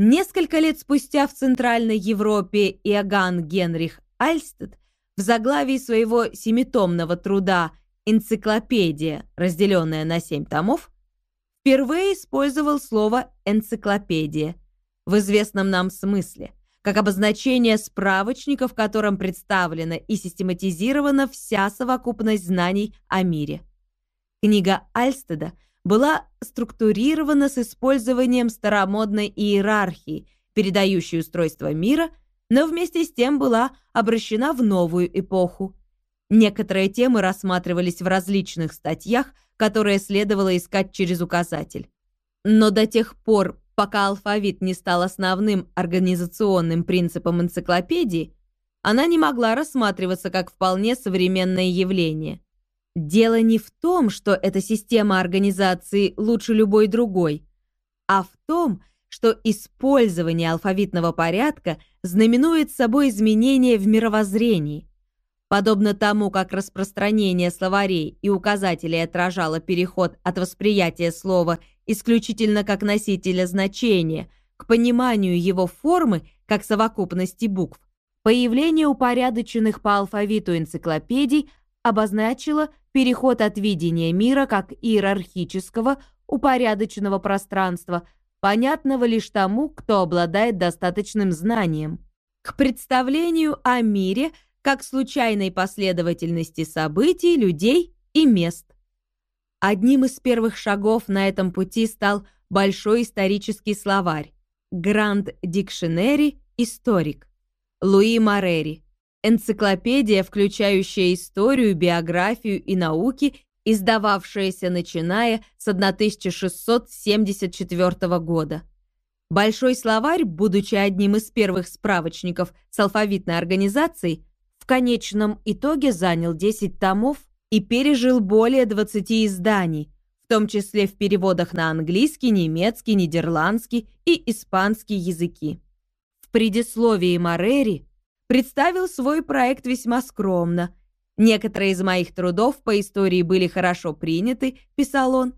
Несколько лет спустя в Центральной Европе Иоганн Генрих Альстед в заглавии своего семитомного труда «Энциклопедия», разделенная на семь томов, впервые использовал слово «энциклопедия» в известном нам смысле, как обозначение справочника, в котором представлена и систематизирована вся совокупность знаний о мире. Книга Альстеда была структурирована с использованием старомодной иерархии, передающей устройство мира, но вместе с тем была обращена в новую эпоху. Некоторые темы рассматривались в различных статьях, которые следовало искать через указатель. Но до тех пор, пока алфавит не стал основным организационным принципом энциклопедии, она не могла рассматриваться как вполне современное явление. Дело не в том, что эта система организации лучше любой другой, а в том, что использование алфавитного порядка знаменует собой изменение в мировоззрении. Подобно тому, как распространение словарей и указателей отражало переход от восприятия слова исключительно как носителя значения к пониманию его формы как совокупности букв, появление упорядоченных по алфавиту энциклопедий обозначило переход от видения мира как иерархического, упорядоченного пространства, понятного лишь тому, кто обладает достаточным знанием, к представлению о мире – как случайной последовательности событий, людей и мест. Одним из первых шагов на этом пути стал большой исторический словарь Grand Dictionary Историк Луи Морери, энциклопедия, включающая историю, биографию и науки, издававшаяся начиная с 1674 года. Большой словарь, будучи одним из первых справочников с алфавитной организацией, конечном итоге занял 10 томов и пережил более 20 изданий, в том числе в переводах на английский, немецкий, нидерландский и испанский языки. В предисловии Морери представил свой проект весьма скромно. «Некоторые из моих трудов по истории были хорошо приняты», — писал он,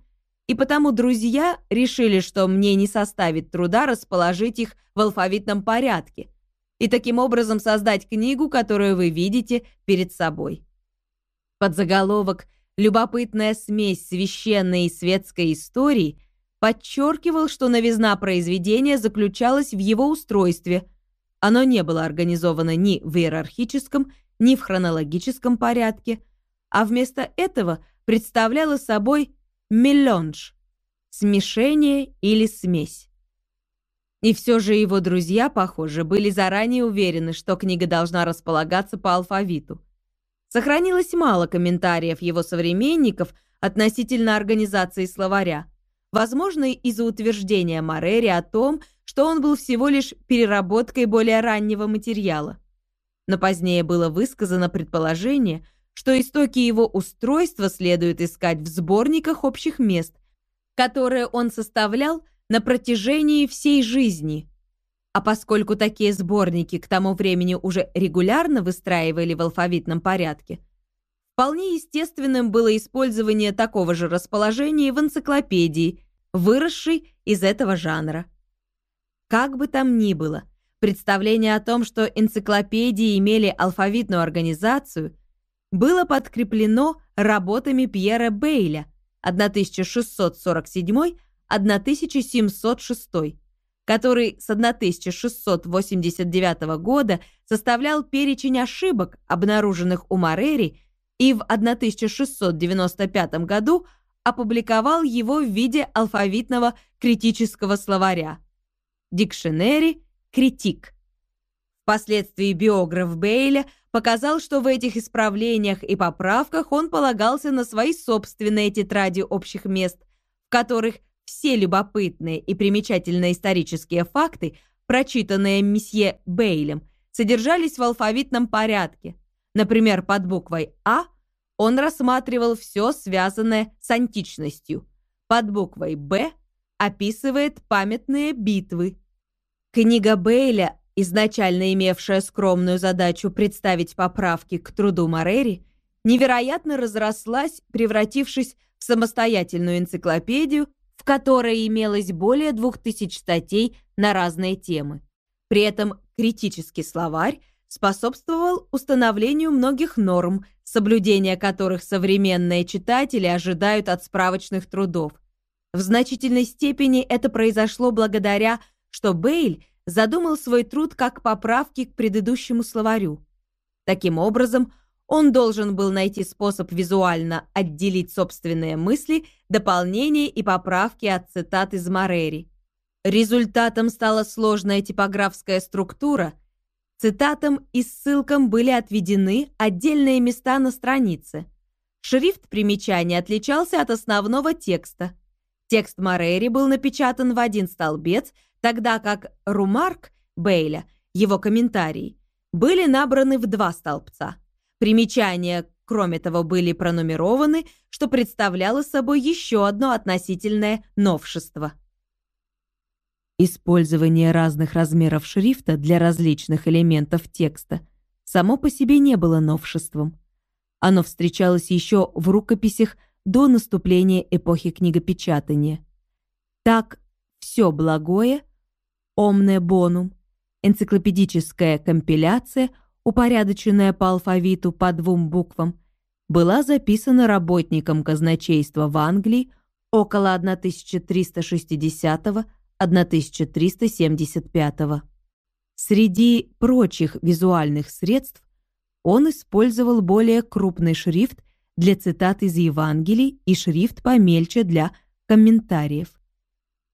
и потому друзья решили, что мне не составит труда расположить их в алфавитном порядке — и таким образом создать книгу, которую вы видите перед собой. Под заголовок «Любопытная смесь священной и светской истории» подчеркивал, что новизна произведения заключалась в его устройстве. Оно не было организовано ни в иерархическом, ни в хронологическом порядке, а вместо этого представляло собой меллонж – смешение или смесь. И все же его друзья, похоже, были заранее уверены, что книга должна располагаться по алфавиту. Сохранилось мало комментариев его современников относительно организации словаря. Возможно, из-за утверждения Морери о том, что он был всего лишь переработкой более раннего материала. Но позднее было высказано предположение, что истоки его устройства следует искать в сборниках общих мест, которые он составлял на протяжении всей жизни. А поскольку такие сборники к тому времени уже регулярно выстраивали в алфавитном порядке, вполне естественным было использование такого же расположения в энциклопедии, выросшей из этого жанра. Как бы там ни было, представление о том, что энциклопедии имели алфавитную организацию, было подкреплено работами Пьера Бейля 1647 1706, который с 1689 года составлял перечень ошибок, обнаруженных у Морери, и в 1695 году опубликовал его в виде алфавитного критического словаря «Дикшенери Критик». Впоследствии биограф Бейля показал, что в этих исправлениях и поправках он полагался на свои собственные тетради общих мест, в которых все любопытные и примечательные исторические факты, прочитанные месье Бейлем, содержались в алфавитном порядке. Например, под буквой «А» он рассматривал все связанное с античностью. Под буквой «Б» описывает памятные битвы. Книга Бейля, изначально имевшая скромную задачу представить поправки к труду Морери, невероятно разрослась, превратившись в самостоятельную энциклопедию в которой имелось более двух тысяч статей на разные темы. При этом критический словарь способствовал установлению многих норм, соблюдения которых современные читатели ожидают от справочных трудов. В значительной степени это произошло благодаря, что Бейль задумал свой труд как поправки к предыдущему словарю. Таким образом, он должен был найти способ визуально отделить собственные мысли, дополнения и поправки от цитат из Морери. Результатом стала сложная типографская структура. Цитатам и ссылкам были отведены отдельные места на странице. Шрифт примечания отличался от основного текста. Текст Морери был напечатан в один столбец, тогда как румарк Бейля, его комментарии, были набраны в два столбца. Примечания, кроме того, были пронумерованы, что представляло собой еще одно относительное новшество. Использование разных размеров шрифта для различных элементов текста само по себе не было новшеством. Оно встречалось еще в рукописях до наступления эпохи книгопечатания. Так, все благое, омне бонум, энциклопедическая компиляция – упорядоченная по алфавиту по двум буквам, была записана работником казначейства в Англии около 1360-1375. Среди прочих визуальных средств он использовал более крупный шрифт для цитат из Евангелий и шрифт помельче для комментариев.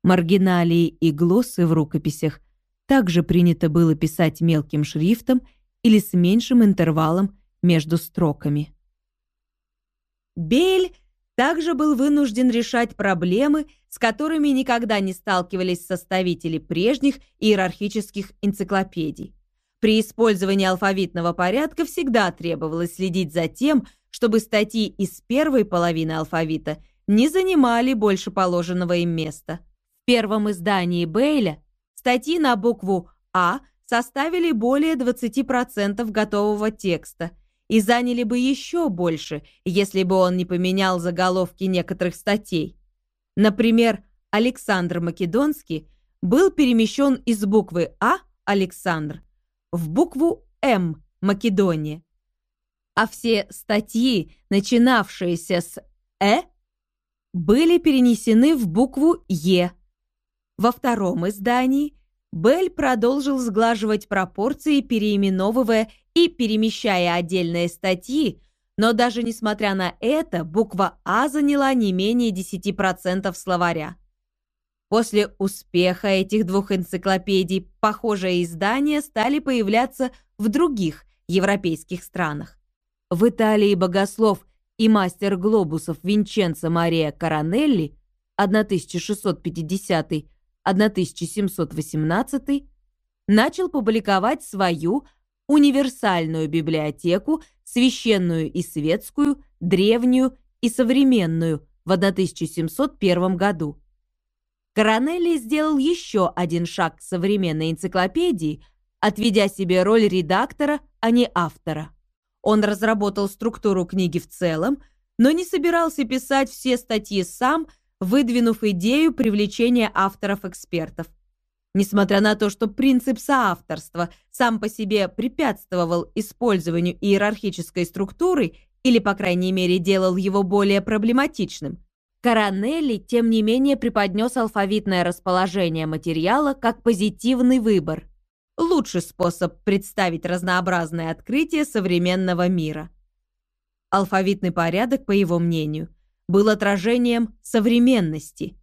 Маргиналии и глоссы в рукописях также принято было писать мелким шрифтом или с меньшим интервалом между строками. Бель также был вынужден решать проблемы, с которыми никогда не сталкивались составители прежних иерархических энциклопедий. При использовании алфавитного порядка всегда требовалось следить за тем, чтобы статьи из первой половины алфавита не занимали больше положенного им места. Первом издании Бейля статьи на букву «А» составили более 20% готового текста и заняли бы еще больше, если бы он не поменял заголовки некоторых статей. Например, Александр Македонский был перемещен из буквы А Александр в букву М Македония, а все статьи, начинавшиеся с «э», были перенесены в букву «е». Во втором издании Белль продолжил сглаживать пропорции, переименовывая и перемещая отдельные статьи, но даже несмотря на это, буква «А» заняла не менее 10% словаря. После успеха этих двух энциклопедий похожие издания стали появляться в других европейских странах. В Италии богослов и мастер глобусов Винченцо Мария Коронелли 1650 1718 начал публиковать свою универсальную библиотеку, священную и светскую, древнюю и современную в 1701 году. Коронелли сделал еще один шаг к современной энциклопедии, отведя себе роль редактора, а не автора. Он разработал структуру книги в целом, но не собирался писать все статьи сам, выдвинув идею привлечения авторов-экспертов. Несмотря на то, что принцип соавторства сам по себе препятствовал использованию иерархической структуры или, по крайней мере, делал его более проблематичным, Коронелли, тем не менее, преподнес алфавитное расположение материала как позитивный выбор. Лучший способ представить разнообразные открытия современного мира. Алфавитный порядок, по его мнению, был отражением современности.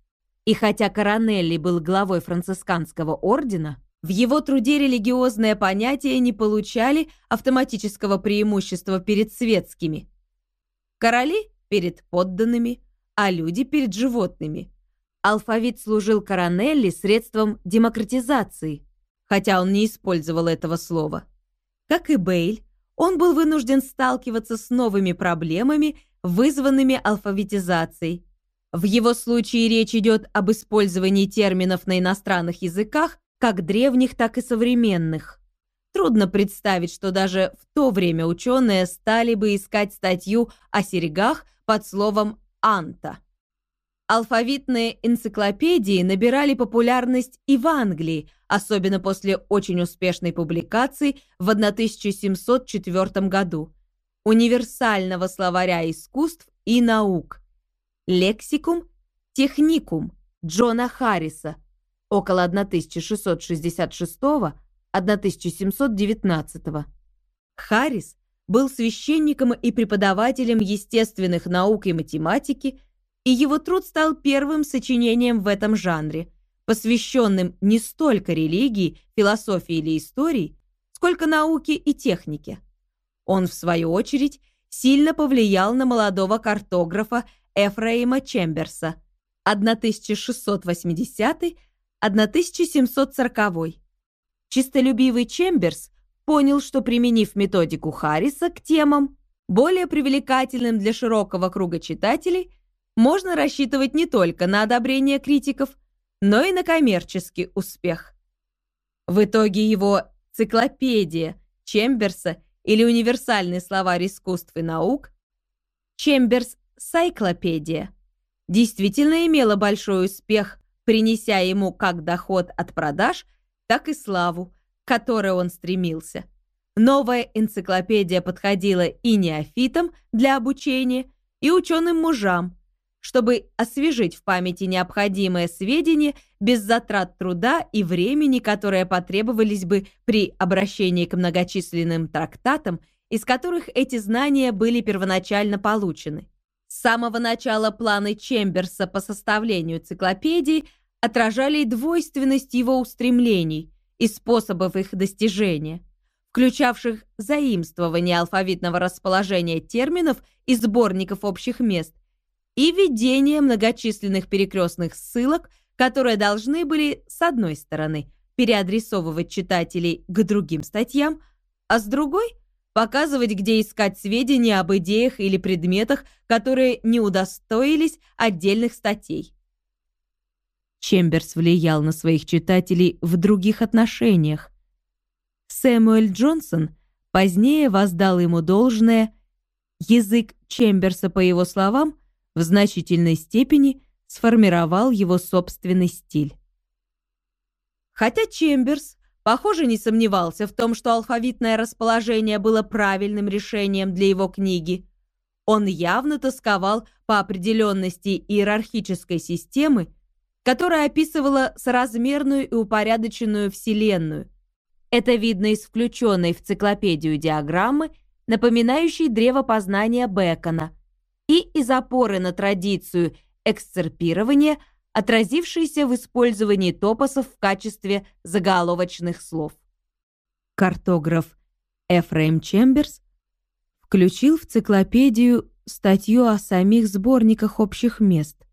И хотя Коронелли был главой францисканского ордена, в его труде религиозные понятия не получали автоматического преимущества перед светскими. Короли перед подданными, а люди перед животными. Алфавит служил Коронелли средством демократизации, хотя он не использовал этого слова. Как и Бейль, он был вынужден сталкиваться с новыми проблемами вызванными алфавитизацией. В его случае речь идет об использовании терминов на иностранных языках, как древних, так и современных. Трудно представить, что даже в то время ученые стали бы искать статью о серьгах под словом «анта». Алфавитные энциклопедии набирали популярность и в Англии, особенно после очень успешной публикации в 1704 году универсального словаря искусств и наук «Лексикум техникум» Джона Харриса около 1666-1719. Харрис был священником и преподавателем естественных наук и математики, и его труд стал первым сочинением в этом жанре, посвященным не столько религии, философии или истории, сколько науке и технике. Он, в свою очередь, сильно повлиял на молодого картографа Эфраима Чемберса 1680-1740. Чистолюбивый Чемберс понял, что применив методику Харриса к темам, более привлекательным для широкого круга читателей, можно рассчитывать не только на одобрение критиков, но и на коммерческий успех. В итоге его «Циклопедия» Чемберса или «Универсальный словарь искусств и наук» Чемберс «Сайклопедия» действительно имела большой успех, принеся ему как доход от продаж, так и славу, к которой он стремился. Новая энциклопедия подходила и неофитам для обучения, и ученым мужам, чтобы освежить в памяти необходимые сведения без затрат труда и времени, которые потребовались бы при обращении к многочисленным трактатам, из которых эти знания были первоначально получены. С самого начала планы Чемберса по составлению энциклопедии отражали двойственность его устремлений и способов их достижения, включавших заимствование алфавитного расположения терминов из сборников общих мест и введение многочисленных перекрестных ссылок, которые должны были, с одной стороны, переадресовывать читателей к другим статьям, а с другой – показывать, где искать сведения об идеях или предметах, которые не удостоились отдельных статей. Чемберс влиял на своих читателей в других отношениях. Сэмюэль Джонсон позднее воздал ему должное, язык Чемберса, по его словам, в значительной степени сформировал его собственный стиль. Хотя Чемберс Похоже, не сомневался в том, что алфавитное расположение было правильным решением для его книги. Он явно тосковал по определенности иерархической системы, которая описывала соразмерную и упорядоченную Вселенную. Это видно из включенной в циклопедию диаграммы, напоминающей древо познания Бекона, и из опоры на традицию эксцерпирования – отразившиеся в использовании топосов в качестве заголовочных слов. Картограф Эфраим Чемберс включил в циклопедию статью о самих сборниках общих мест,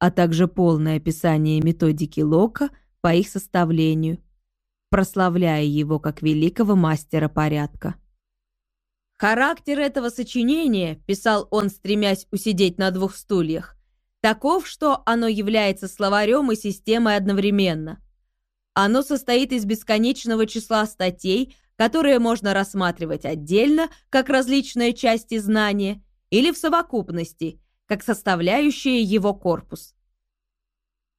а также полное описание методики Лока по их составлению, прославляя его как великого мастера порядка. «Характер этого сочинения», — писал он, стремясь усидеть на двух стульях, таков, что оно является словарем и системой одновременно. Оно состоит из бесконечного числа статей, которые можно рассматривать отдельно, как различные части знания, или в совокупности, как составляющие его корпус.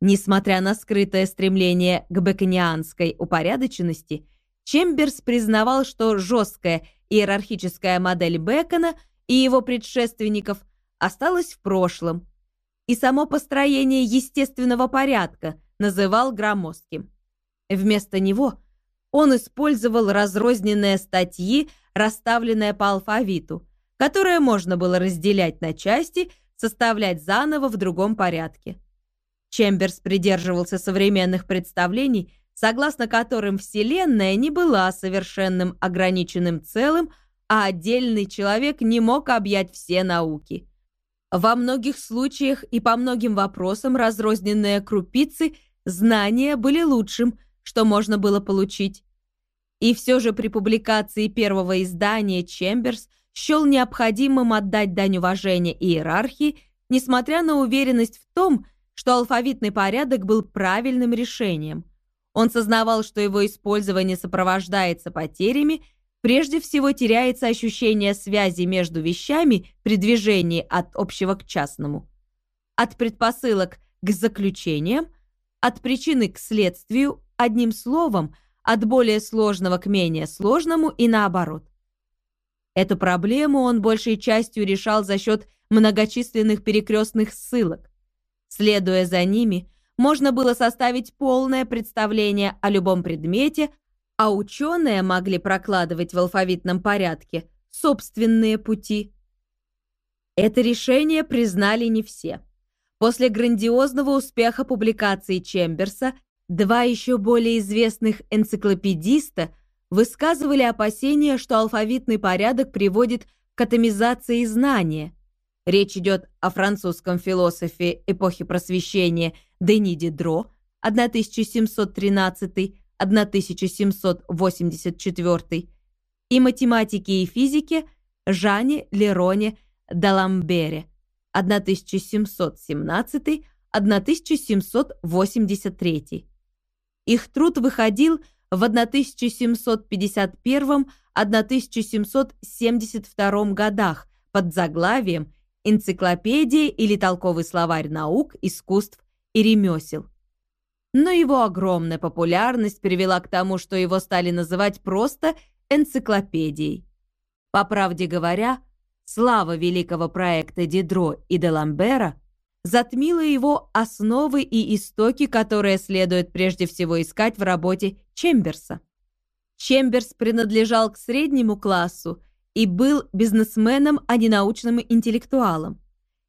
Несмотря на скрытое стремление к беконианской упорядоченности, Чемберс признавал, что жесткая иерархическая модель Бекона и его предшественников осталась в прошлом – и само построение естественного порядка называл громоздким. Вместо него он использовал разрозненные статьи, расставленные по алфавиту, которые можно было разделять на части, составлять заново в другом порядке. Чемберс придерживался современных представлений, согласно которым Вселенная не была совершенным ограниченным целым, а отдельный человек не мог объять все науки – во многих случаях и по многим вопросам разрозненные крупицы знания были лучшим, что можно было получить. И все же при публикации первого издания Чемберс счел необходимым отдать дань уважения иерархии, несмотря на уверенность в том, что алфавитный порядок был правильным решением. Он сознавал, что его использование сопровождается потерями – Прежде всего теряется ощущение связи между вещами при движении от общего к частному. от предпосылок к заключениям, от причины к следствию, одним словом, от более сложного к менее сложному и наоборот. Эту проблему он большей частью решал за счет многочисленных перекрестных ссылок. Следуя за ними, можно было составить полное представление о любом предмете, а ученые могли прокладывать в алфавитном порядке собственные пути. Это решение признали не все. После грандиозного успеха публикации Чемберса два еще более известных энциклопедиста высказывали опасения, что алфавитный порядок приводит к атомизации знания. Речь идет о французском философе эпохи Просвещения Дени Дидро 1713-1784 и математике и физике Жане Лероне Даламбере 1717-1783. Их труд выходил в 1751-1772 годах под заглавием «Энциклопедия или толковый словарь наук, искусств и ремесел». Но его огромная популярность привела к тому, что его стали называть просто энциклопедией. По правде говоря, слава великого проекта Дидро и Деламбера затмила его основы и истоки, которые следует прежде всего искать в работе Чемберса. Чемберс принадлежал к среднему классу и был бизнесменом, а не научным интеллектуалом.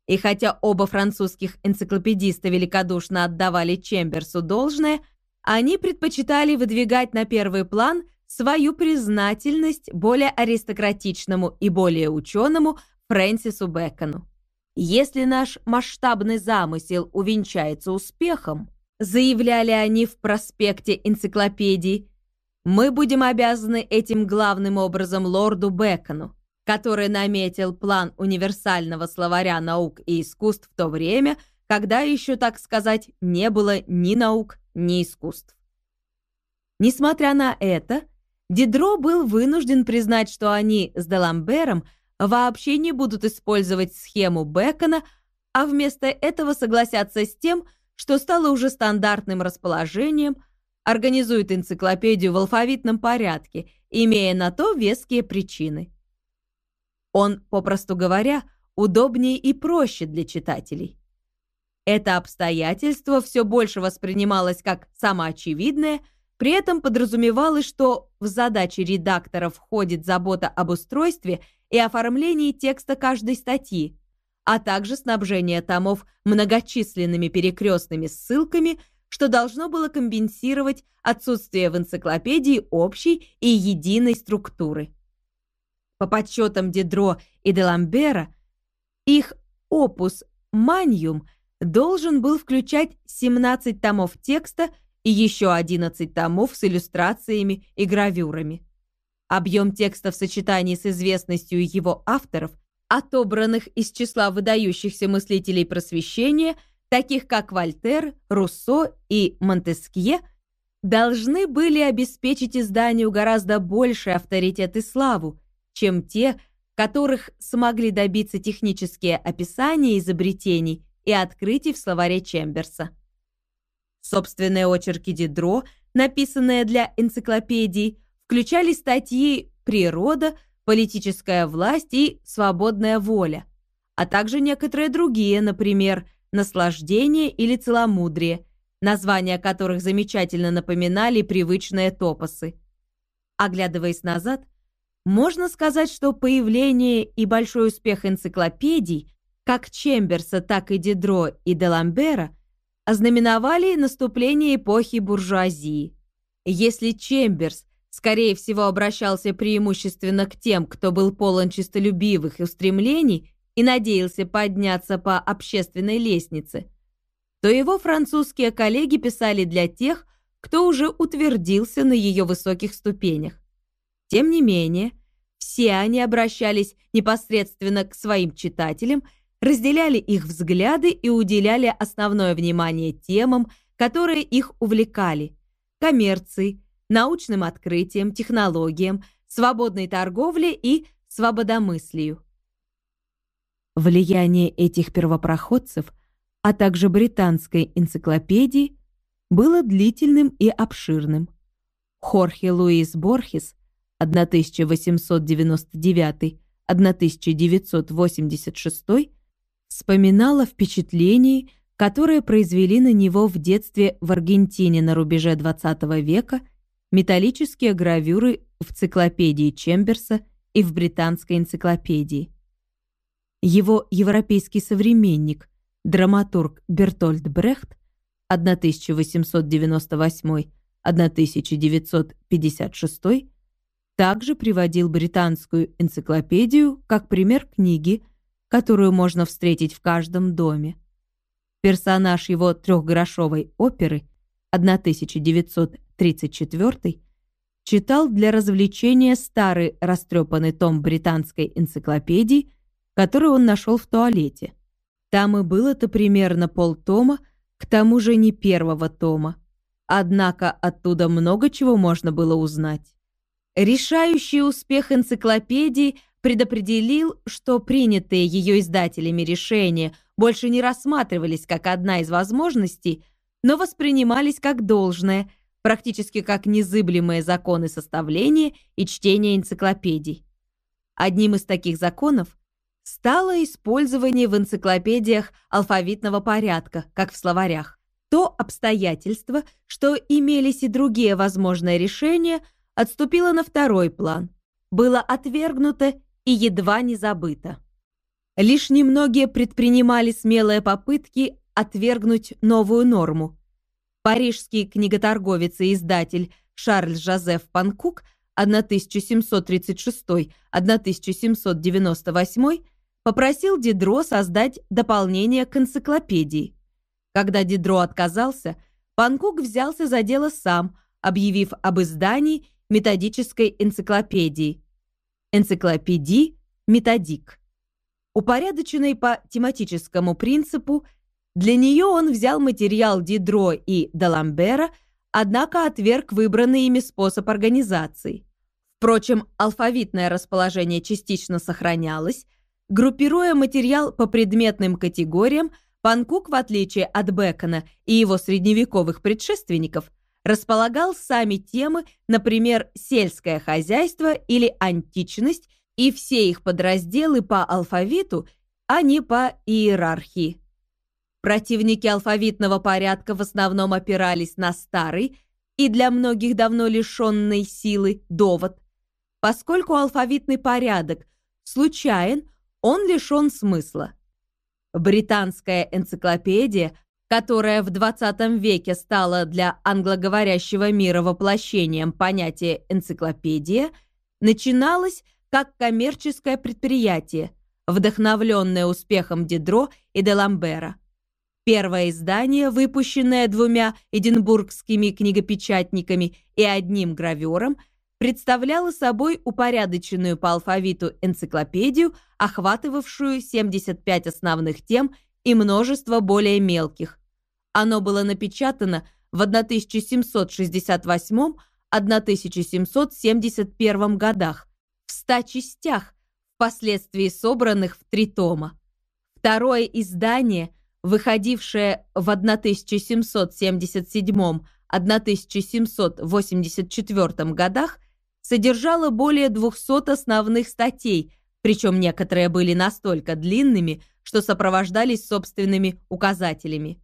И хотя оба французских энциклопедиста великодушно отдавали Чемберсу должное, они предпочитали выдвигать на первый план – свою признательность более аристократичному и более ученому Фрэнсису Бэкону. Если наш масштабный замысел увенчается успехом, заявляли они в проспекте энциклопедии, мы будем обязаны этим главным образом лорду Бэкону, который наметил план универсального словаря наук и искусств в то время, когда еще, так сказать, не было ни наук, ни искусств. Несмотря на это, Дидро был вынужден признать, что они с Деламбером вообще не будут использовать схему Бекона, а вместо этого согласятся с тем, что стало уже стандартным расположением, организуют энциклопедию в алфавитном порядке, имея на то веские причины. Он, попросту говоря, удобнее и проще для читателей. Это обстоятельство все больше воспринималось как самоочевидное – при этом подразумевалось, что в задачи редактора входит забота об устройстве и оформлении текста каждой статьи, а также снабжение томов многочисленными перекрестными ссылками, что должно было компенсировать отсутствие в энциклопедии общей и единой структуры. По подсчетам Дидро и Деламбера, их опус «Маньюм» должен был включать 17 томов текста – и еще 11 томов с иллюстрациями и гравюрами. Объем текста в сочетании с известностью его авторов, отобранных из числа выдающихся мыслителей просвещения, таких как Вольтер, Руссо и Монтескье, должны были обеспечить изданию гораздо больший авторитет и славу, чем те, которых смогли добиться технические описания изобретений и открытий в словаре Чемберса. Собственные очерки Дидро, написанные для энциклопедий, включали статьи «Природа», «Политическая власть» и «Свободная воля», а также некоторые другие, например, «Наслаждение» или «Целомудрие», названия которых замечательно напоминали привычные топосы. Оглядываясь назад, можно сказать, что появление и большой успех энциклопедий, как Чемберса, так и Дидро и Деламбера, ознаменовали наступление эпохи буржуазии. Если Чемберс, скорее всего, обращался преимущественно к тем, кто был полон честолюбивых устремлений и надеялся подняться по общественной лестнице, то его французские коллеги писали для тех, кто уже утвердился на ее высоких ступенях. Тем не менее, все они обращались непосредственно к своим читателям – разделяли их взгляды и уделяли основное внимание темам, которые их увлекали – коммерции, научным открытиям, технологиям, свободной торговле и свободомыслию. Влияние этих первопроходцев а также британской энциклопедии, было длительным и обширным. Хорхе Луис Борхес 1899-1986 вспоминал о впечатлении, которое произвели на него в детстве в Аргентине на рубеже XX века металлические гравюры в циклопедии Чемберса и в британской энциклопедии. Его европейский современник, драматург Бертольд Брехт 1898-1956 также приводил британскую энциклопедию как пример книги, которую можно встретить в каждом доме. Персонаж его трехгрошовой оперы 1934 читал для развлечения старый растрепанный том британской энциклопедии, который он нашел в туалете. Там и было-то примерно полтома, к тому же не первого тома. Однако оттуда много чего можно было узнать. Решающий успех энциклопедии предопределил, что принятые ее издателями решения больше не рассматривались как одна из возможностей, но воспринимались как должное, практически как незыблемые законы составления и чтения энциклопедий. Одним из таких законов стало использование в энциклопедиях алфавитного порядка, как в словарях. То обстоятельство, что имелись и другие возможные решения, отступило на второй план, было отвергнуто и едва не забыто. Лишь немногие предпринимали смелые попытки отвергнуть новую норму. Парижский книготорговец и издатель Шарль Жозеф Панкук 1736-1798 попросил Дидро создать дополнение к энциклопедии. Когда Дидро отказался, Панкук взялся за дело сам, объявив об издании методической энциклопедии. Энциклопедии «Методик». Упорядоченной по тематическому принципу, для нее он взял материал Дидро и Даламбера, однако отверг выбранный ими способ организации. Впрочем, алфавитное расположение частично сохранялось, Группируя материал по предметным категориям, Панкук, в отличие от Бекона и его средневековых предшественников, располагал сами темы, например, сельское хозяйство или античность, и все их подразделы по алфавиту, а не по иерархии. Противники алфавитного порядка в основном опирались на старый и для многих давно лишенный силы довод. Поскольку алфавитный порядок случайен, он лишен смысла. Британская энциклопедия, которая в 20 веке стала для англоговорящего мира воплощением понятия энциклопедия, начиналась как коммерческое предприятие, вдохновленное успехом Дидро и Деламбера. Первое издание, выпущенное двумя эдинбургскими книгопечатниками и одним гравером – представляла собой упорядоченную по алфавиту энциклопедию, охватывавшую 75 основных тем и множество более мелких. Оно было напечатано в 1768-1771 годах, в 100 частях, впоследствии собранных в три тома. Второе издание, выходившее в 1777-1784 годах, содержала более 200 основных статей, причем некоторые были настолько длинными, что сопровождались собственными указателями.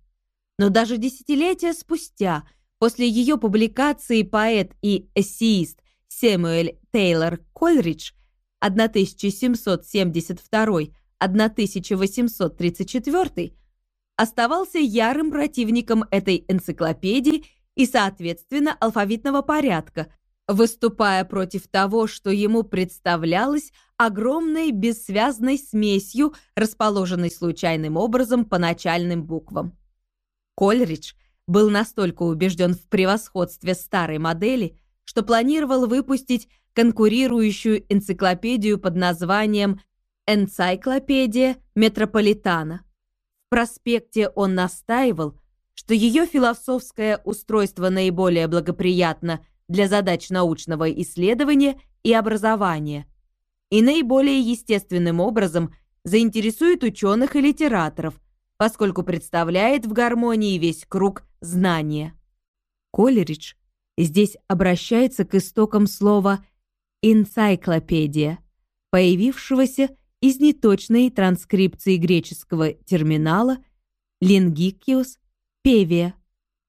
Но даже десятилетия спустя, после ее публикации поэт и эссеист Сэмюэль Тейлор Кольридж 1772-1834 оставался ярым противником этой энциклопедии и, соответственно, алфавитного порядка, выступая против того, что ему представлялось огромной бессвязной смесью, расположенной случайным образом по начальным буквам. Кольридж был настолько убежден в превосходстве старой модели, что планировал выпустить конкурирующую энциклопедию под названием «Энциклопедия Метрополитана». В проспекте он настаивал, что ее философское устройство наиболее благоприятно – для задач научного исследования и образования и наиболее естественным образом заинтересует ученых и литераторов, поскольку представляет в гармонии весь круг знания. Колеридж здесь обращается к истокам слова «энциклопедия», появившегося из неточной транскрипции греческого терминала «лингикиус певия»,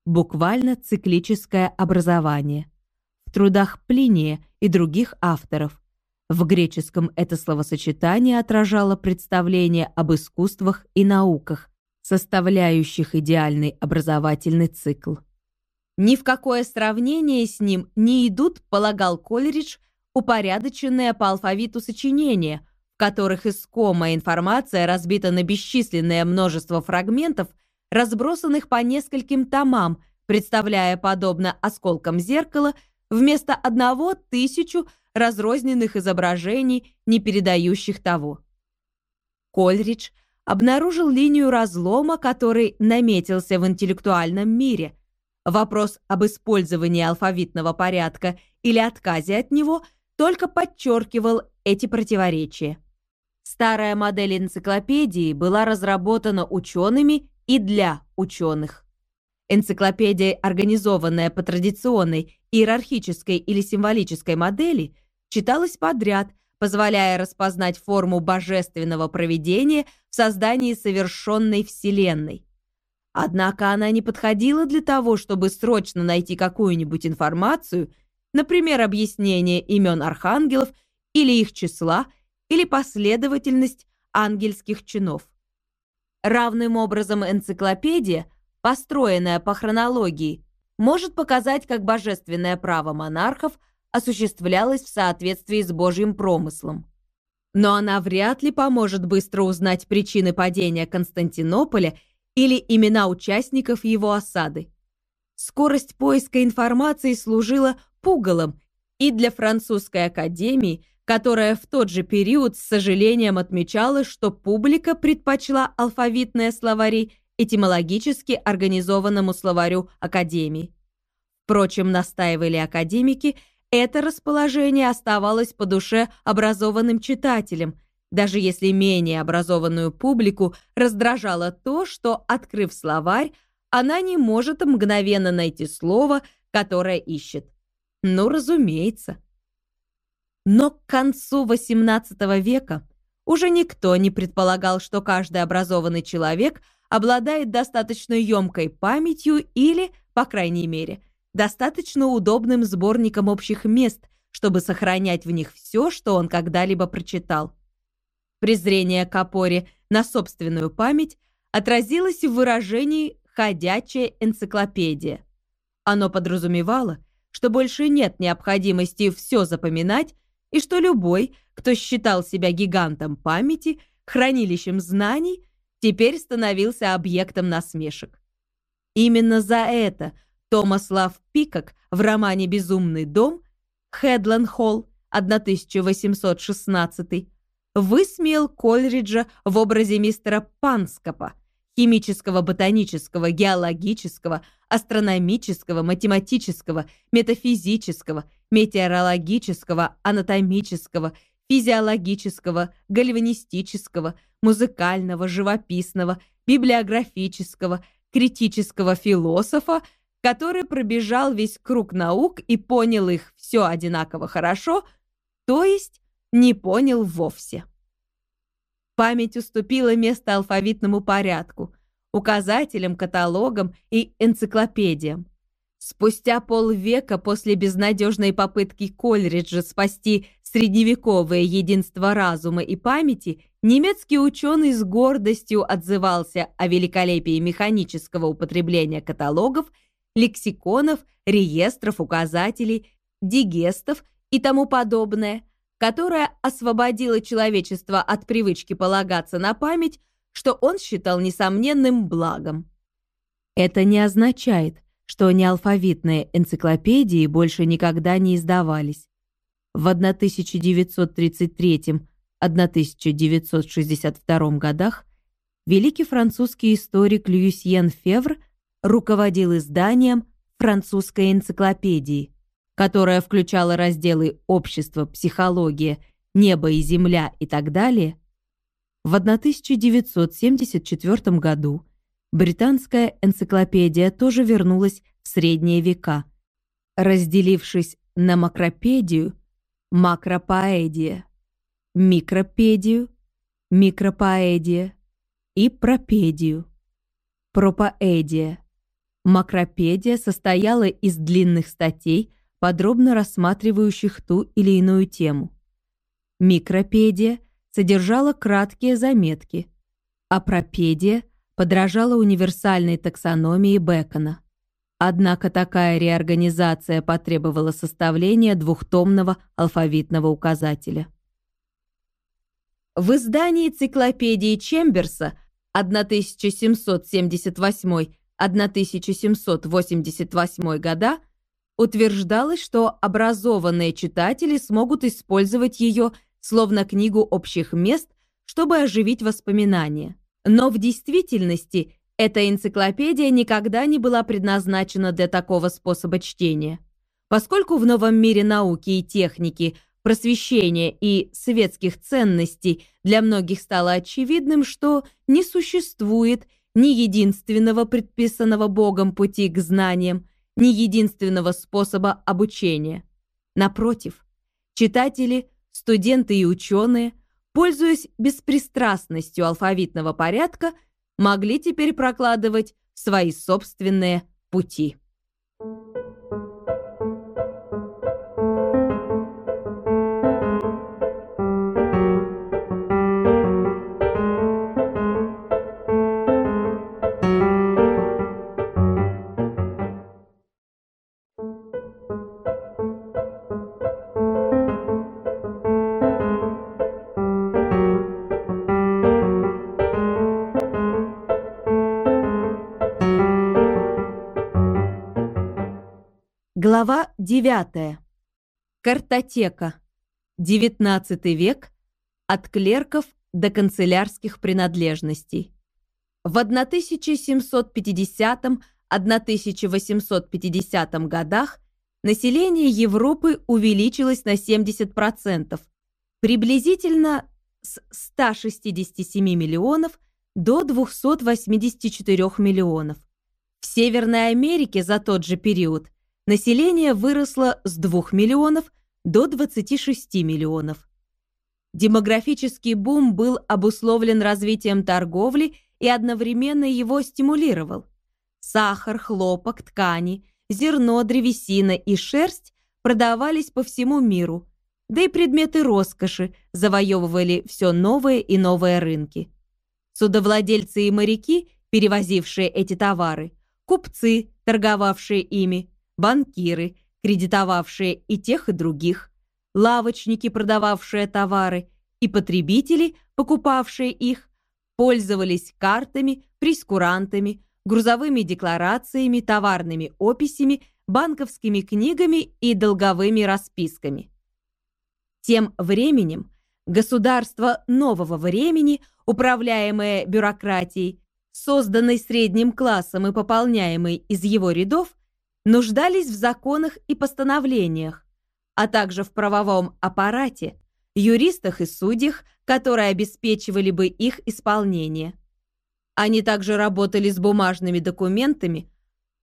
буквально циклическое образование. Трудах Плиния и других авторов в греческом это словосочетание отражало представление об искусствах и науках, составляющих идеальный образовательный цикл. Ни в какое сравнение с ним не идут, полагал Колеридж, упорядоченные по алфавиту сочинения, в которых искомая информация разбита на бесчисленное множество фрагментов, разбросанных по нескольким томам, представляя, подобно осколкам зеркала, вместо одного тысячу разрозненных изображений, не передающих того. Кольридж обнаружил линию разлома, который наметился в интеллектуальном мире. Вопрос об использовании алфавитного порядка или отказе от него только подчеркивал эти противоречия. Старая модель энциклопедии была разработана учеными и для ученых. Энциклопедия, организованная по традиционной, иерархической или символической модели, читалась подряд, позволяя распознать форму божественного проведения в создании совершенной Вселенной. Однако она не подходила для того, чтобы срочно найти какую-нибудь информацию, например, объяснение имен архангелов или их числа, или последовательность ангельских чинов. Равным образом энциклопедия, построенная по хронологии, может показать, как божественное право монархов осуществлялось в соответствии с Божьим промыслом. Но она вряд ли поможет быстро узнать причины падения Константинополя или имена участников его осады. Скорость поиска информации служила пугалом и для французской академии, которая в тот же период с сожалением отмечала, что публика предпочла алфавитные словари этимологически организованному словарю Академии. Впрочем, настаивали академики, это расположение оставалось по душе образованным читателям, даже если менее образованную публику раздражало то, что, открыв словарь, она не может мгновенно найти слово, которое ищет. Ну, разумеется. Но к концу XVIII века уже никто не предполагал, что каждый образованный человек обладает достаточно емкой памятью или, по крайней мере, достаточно удобным сборником общих мест, чтобы сохранять в них все, что он когда-либо прочитал. Презрение к опоре на собственную память отразилось в выражении «ходячая энциклопедия». Оно подразумевало, что больше нет необходимости все запоминать и что любой, кто считал себя гигантом памяти, хранилищем знаний, теперь становился объектом насмешек. Именно за это Томас Лав Пикок в романе «Безумный дом» Хедлен Холл 1816 высмеял Кольриджа в образе мистера Панскопа, химического, ботанического, геологического, астрономического, математического, метафизического, метеорологического, анатомического, физиологического, гальванистического, музыкального, живописного, библиографического, критического философа, который пробежал весь круг наук и понял их все одинаково хорошо, то есть не понял вовсе. Память уступила место алфавитному порядку, указателям, каталогам и энциклопедиям. Спустя полвека после безнадежной попытки Кольриджа спасти средневековое единство разума и памяти, немецкий ученый с гордостью отзывался о великолепии механического употребления каталогов лексиконов, реестров, указателей, дигестов и тому подобное, которое освободило человечество от привычки полагаться на память, что он считал несомненным благом. Это не означает, что неалфавитные энциклопедии больше никогда не издавались. В 1933-1962 годах великий французский историк Люсьен Февр – руководил изданием французской энциклопедии, которая включала разделы «Общество», «Психология», «Небо и земля» и так далее, В 1974 году британская энциклопедия тоже вернулась в средние века, разделившись на макропедию, макропоэдия, микропедию, микропоэдия и пропедию, пропоэдия. Макропедия состояла из длинных статей, подробно рассматривающих ту или иную тему. Микропедия содержала краткие заметки, а пропедия подражала универсальной таксономии Бекона. Однако такая реорганизация потребовала составления двухтомного алфавитного указателя. В издании энциклопедии Чемберса 1778-1788 года утверждалось, что образованные читатели смогут использовать ее словно книгу общих мест, чтобы оживить воспоминания. Но в действительности эта энциклопедия никогда не была предназначена для такого способа чтения. Поскольку в новом мире науки и техники, просвещения и светских ценностей для многих стало очевидным, что не существует ни единственного предписанного Богом пути к знаниям, ни единственного способа обучения. Напротив, читатели студенты и ученые, пользуясь беспристрастностью алфавитного порядка, могли теперь прокладывать свои собственные пути. Глава 9. Картотека. 19 век. От клерков до канцелярских принадлежностей. В 1750-1850 годах население Европы увеличилось на 70%, приблизительно с 167 миллионов до 284 миллионов. В Северной Америке за тот же период население выросло с 2 миллионов до 26 миллионов. Демографический бум был обусловлен развитием торговли и одновременно его стимулировал. Сахар, хлопок, ткани, зерно, древесина и шерсть продавались по всему миру, да и предметы роскоши завоевывали все новые и новые рынки. Судовладельцы и моряки, перевозившие эти товары, купцы, торговавшие ими, банкиры, кредитовавшие и тех, и других, лавочники, продававшие товары, и потребители, покупавшие их, пользовались картами, прескурантами, грузовыми декларациями, товарными описями, банковскими книгами и долговыми расписками. Тем временем государство нового времени, управляемое бюрократией, созданной средним классом и пополняемой из его рядов, нуждались в законах и постановлениях, а также в правовом аппарате, юристах и судьях, которые обеспечивали бы их исполнение. Они также работали с бумажными документами,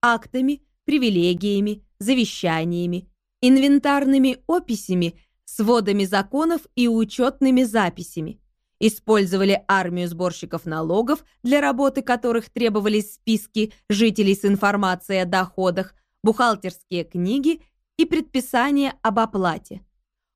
актами, привилегиями, завещаниями, инвентарными описями, сводами законов и учетными записями, использовали армию сборщиков налогов, для работы которых требовались списки жителей с информацией о доходах, бухгалтерские книги и предписания об оплате.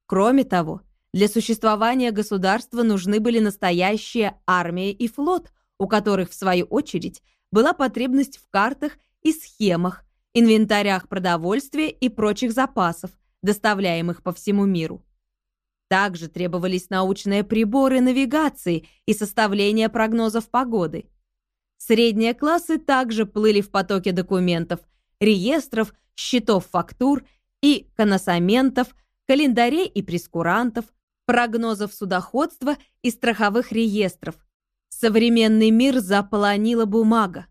Кроме того, для существования государства нужны были настоящая армия и флот, у которых, в свою очередь, была потребность в картах и схемах, инвентарях продовольствия и прочих запасов, доставляемых по всему миру. Также требовались научные приборы навигации и составление прогнозов погоды. Средние классы также плыли в потоке документов – реестров, счетов фактур и коносаментов, календарей и прескурантов, прогнозов судоходства и страховых реестров. Современный мир заполонила бумага.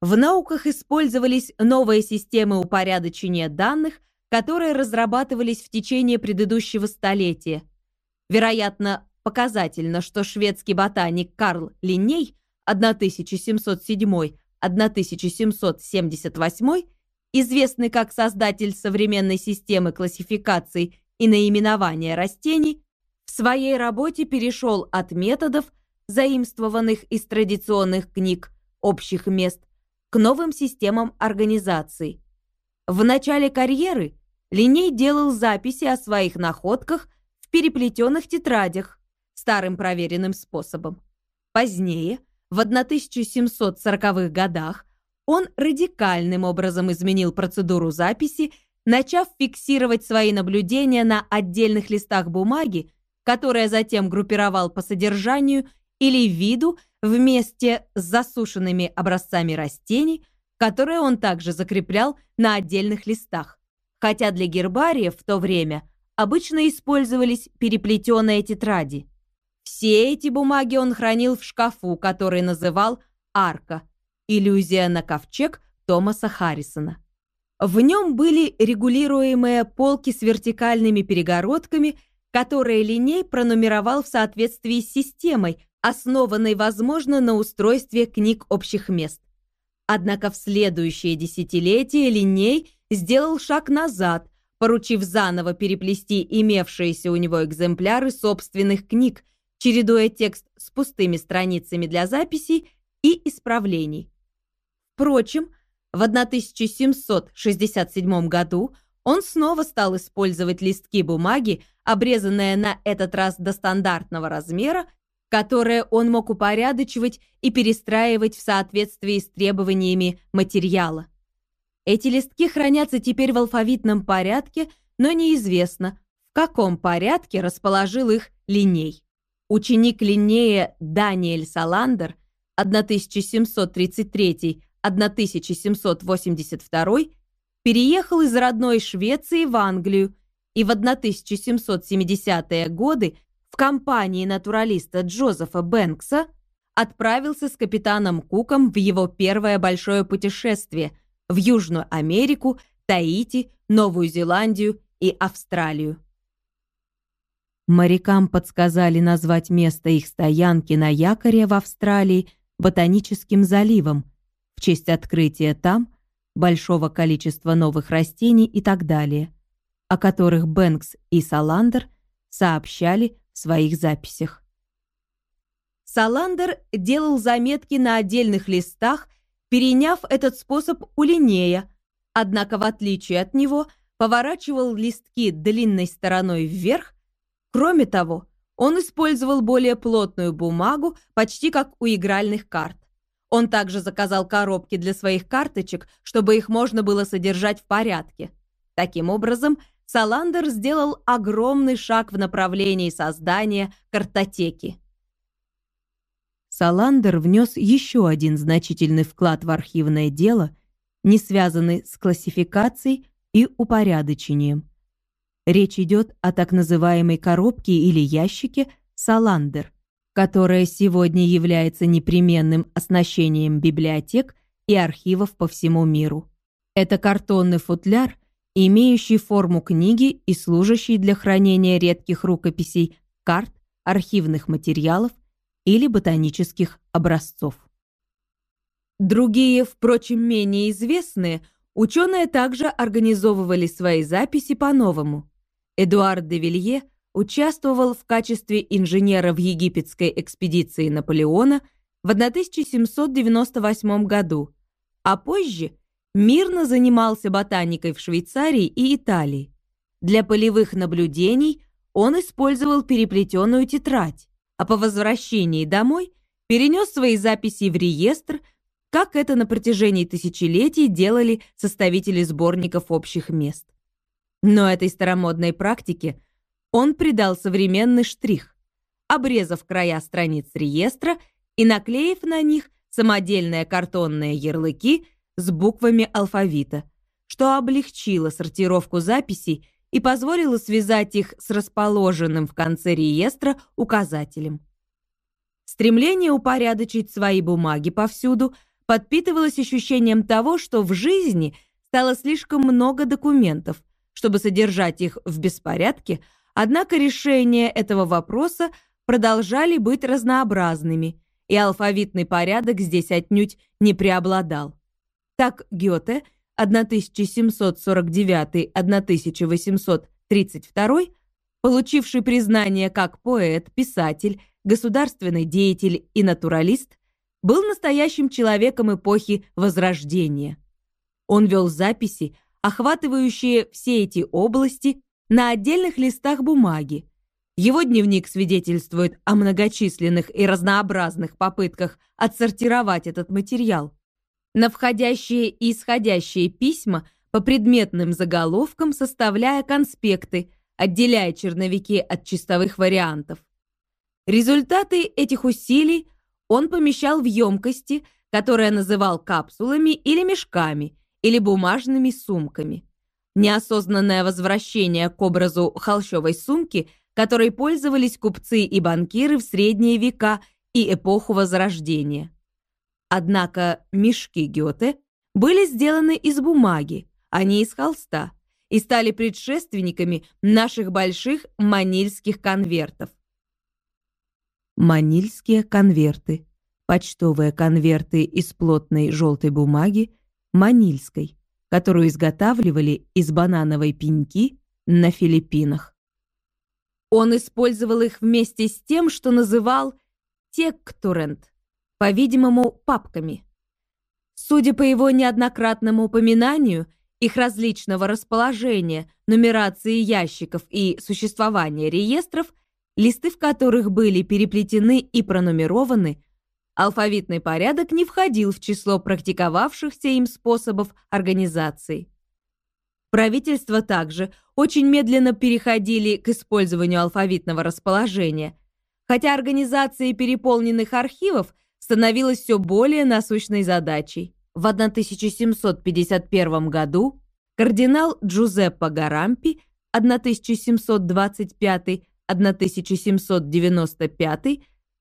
В науках использовались новые системы упорядочения данных, которые разрабатывались в течение предыдущего столетия. Вероятно, показательно, что шведский ботаник Карл Линней 1777-1778, известный как создатель современной системы классификаций и наименования растений, в своей работе перешел от методов, заимствованных из традиционных книг общих мест, к новым системам организации. В начале карьеры Линей делал записи о своих находках в переплетенных тетрадях, старым проверенным способом. Позднее, в 1740-х годах, он радикальным образом изменил процедуру записи, начав фиксировать свои наблюдения на отдельных листах бумаги, которые затем группировал по содержанию или виду вместе с засушенными образцами растений, которые он также закреплял на отдельных листах. Хотя для гербариев в то время обычно использовались переплетенные тетради. Все эти бумаги он хранил в шкафу, который называл «Арка» – иллюзия на ковчег Томаса Харрисона. В нем были регулируемые полки с вертикальными перегородками, которые Линей пронумеровал в соответствии с системой, основанной, возможно, на устройстве книг общих мест. Однако в следующее десятилетие Линей сделал шаг назад, поручив заново переплести имевшиеся у него экземпляры собственных книг – чередуя текст с пустыми страницами для записей и исправлений. Впрочем, в 1767 году он снова стал использовать листки бумаги, обрезанные на этот раз до стандартного размера, которые он мог упорядочивать и перестраивать в соответствии с требованиями материала. Эти листки хранятся теперь в алфавитном порядке, но неизвестно, в каком порядке расположил их линей. Ученик Линнея Даниэль Саландер 1733-1782 переехал из родной Швеции в Англию и в 1770-е годы в компании натуралиста Джозефа Бэнкса отправился с капитаном Куком в его первое большое путешествие в Южную Америку, Таити, Новую Зеландию и Австралию. Морякам подсказали назвать место их стоянки на якоре в Австралии Ботаническим заливом в честь открытия там большого количества новых растений и так далее, о которых Бэнкс и Саландер сообщали в своих записях. Саландер делал заметки на отдельных листах, переняв этот способ у Линнея, однако в отличие от него поворачивал листки длинной стороной вверх Кроме того, он использовал более плотную бумагу, почти как у игральных карт. Он также заказал коробки для своих карточек, чтобы их можно было содержать в порядке. Таким образом, Саландер сделал огромный шаг в направлении создания картотеки. Саландер внес еще один значительный вклад в архивное дело, не связанный с классификацией и упорядочением. Речь идет о так называемой коробке или ящике «Саландер», которая сегодня является непременным оснащением библиотек и архивов по всему миру. Это картонный футляр, имеющий форму книги и служащий для хранения редких рукописей, карт, архивных материалов или ботанических образцов. Другие, впрочем, менее известные, ученые также организовывали свои записи по-новому. Эдуард де Вилье участвовал в качестве инженера в египетской экспедиции Наполеона в 1798 году, а позже мирно занимался ботаникой в Швейцарии и Италии. Для полевых наблюдений он использовал переплетенную тетрадь, а по возвращении домой перенес свои записи в реестр, как это на протяжении тысячелетий делали составители сборников общих мест. Но этой старомодной практике он придал современный штрих, обрезав края страниц реестра и наклеив на них самодельные картонные ярлыки с буквами алфавита, что облегчило сортировку записей и позволило связать их с расположенным в конце реестра указателем. Стремление упорядочить свои бумаги повсюду подпитывалось ощущением того, что в жизни стало слишком много документов – чтобы содержать их в беспорядке, однако решение этого вопроса продолжали быть разнообразными, и алфавитный порядок здесь отнюдь не преобладал. Так Гёте 1749-1832, получивший признание как поэт, писатель, государственный деятель и натуралист, был настоящим человеком эпохи Возрождения. Он вел записи, охватывающие все эти области на отдельных листах бумаги. Его дневник свидетельствует о многочисленных и разнообразных попытках отсортировать этот материал. На входящие и исходящие письма по предметным заголовкам составляя конспекты, отделяя черновики от чистовых вариантов. Результаты этих усилий он помещал в емкости, которые называл капсулами или мешками, или бумажными сумками. Неосознанное возвращение к образу холщовой сумки, которой пользовались купцы и банкиры в средние века и эпоху Возрождения. Однако мешки Гёте были сделаны из бумаги, а не из холста, и стали предшественниками наших больших манильских конвертов. Манильские конверты. Почтовые конверты из плотной желтой бумаги, манильской, которую изготавливали из банановой пеньки на Филиппинах. Он использовал их вместе с тем, что называл текктурент, по-видимому, папками. Судя по его неоднократному упоминанию, их различного расположения, нумерации ящиков и существования реестров – листы в которых были переплетены и пронумерованы, алфавитный порядок не входил в число практиковавшихся им способов организации. Правительства также очень медленно переходили к использованию алфавитного расположения, хотя организация переполненных архивов становилась все более насущной задачей. В 1751 году кардинал Джузеппе Гарампи 1725 1795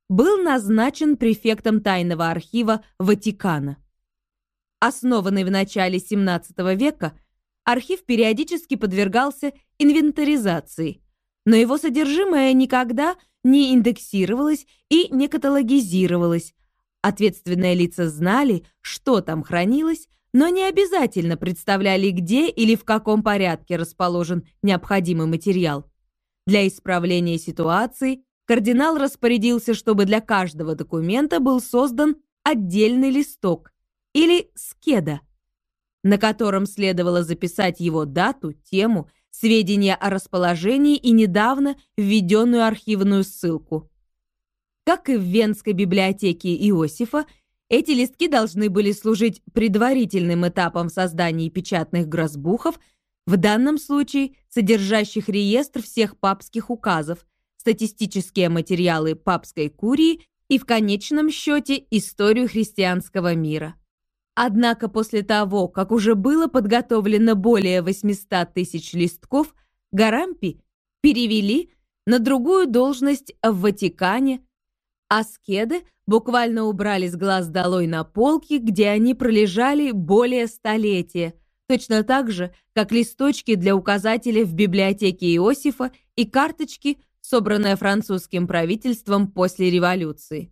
был назначен префектом тайного архива Ватикана. Основанный в начале XVII века, архив периодически подвергался инвентаризации, но его содержимое никогда не индексировалось и не каталогизировалось. Ответственные лица знали, что там хранилось, но не обязательно представляли, где или в каком порядке расположен необходимый материал. Для исправления ситуации кардинал распорядился, чтобы для каждого документа был создан отдельный листок или скеда, на котором следовало записать его дату, тему, сведения о расположении и недавно введенную архивную ссылку. Как и в Венской библиотеке Иосифа, эти листки должны были служить предварительным этапом создания печатных грозбухов – в данном случае содержащих реестр всех папских указов, статистические материалы папской курии и в конечном счете историю христианского мира. Однако после того, как уже было подготовлено более 800 тысяч листков, Гарампи перевели на другую должность в Ватикане, а скеды буквально убрали с глаз долой на полки, где они пролежали более столетия – точно так же, как листочки для указателей в библиотеке Иосифа и карточки, собранные французским правительством после революции.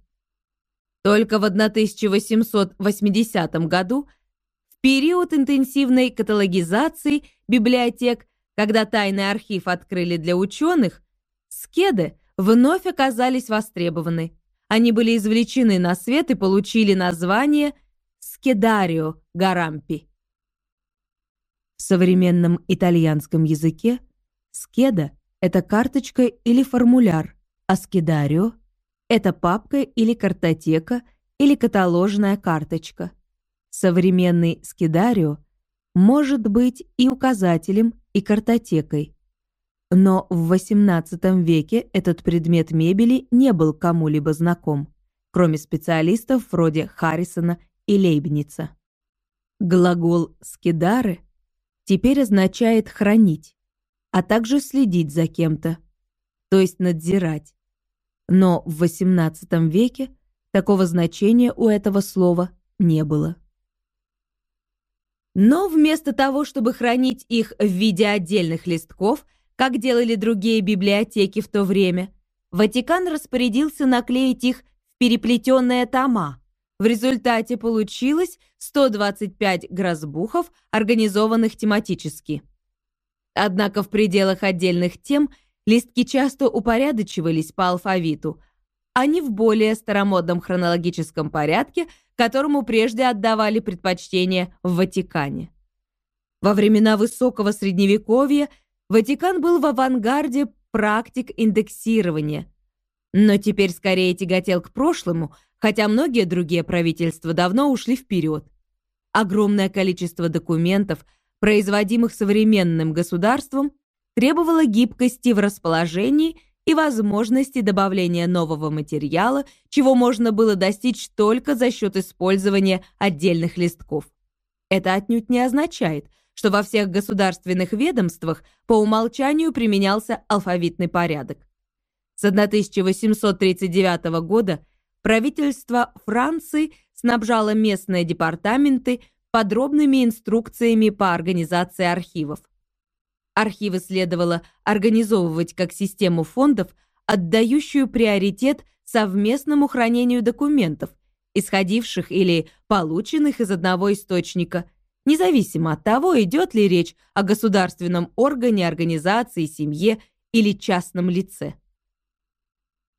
Только в 1880 году, в период интенсивной каталогизации библиотек, когда тайный архив открыли для ученых, скеды вновь оказались востребованы. Они были извлечены на свет и получили название «Скедарио Гарампи». В современном итальянском языке скеда – это карточка или формуляр, а скедарио – это папка или картотека или каталожная карточка. Современный скедарио может быть и указателем, и картотекой. Но в XVIII веке этот предмет мебели не был кому-либо знаком, кроме специалистов вроде Харрисона и Лейбница. Глагол «скедаре» теперь означает хранить, а также следить за кем-то, то есть надзирать. Но в XVIII веке такого значения у этого слова не было. Но вместо того, чтобы хранить их в виде отдельных листков, как делали другие библиотеки в то время, Ватикан распорядился наклеить их в переплетенные тома. В результате получилось 125 грозбухов, организованных тематически. Однако в пределах отдельных тем листки часто упорядочивались по алфавиту, а не в более старомодном хронологическом порядке, которому прежде отдавали предпочтение в Ватикане. Во времена высокого средневековья Ватикан был в авангарде практик индексирования, но теперь скорее тяготел к прошлому, хотя многие другие правительства давно ушли вперед. Огромное количество документов, производимых современным государством, требовало гибкости в расположении и возможности добавления нового материала, чего можно было достичь только за счет использования отдельных листков. Это отнюдь не означает, что во всех государственных ведомствах по умолчанию применялся алфавитный порядок. С 1839 года правительство Франции снабжало местные департаменты подробными инструкциями по организации архивов. Архивы следовало организовывать как систему фондов, отдающую приоритет совместному хранению документов, исходивших или полученных из одного источника, независимо от того, идет ли речь о государственном органе, организации, семье или частном лице.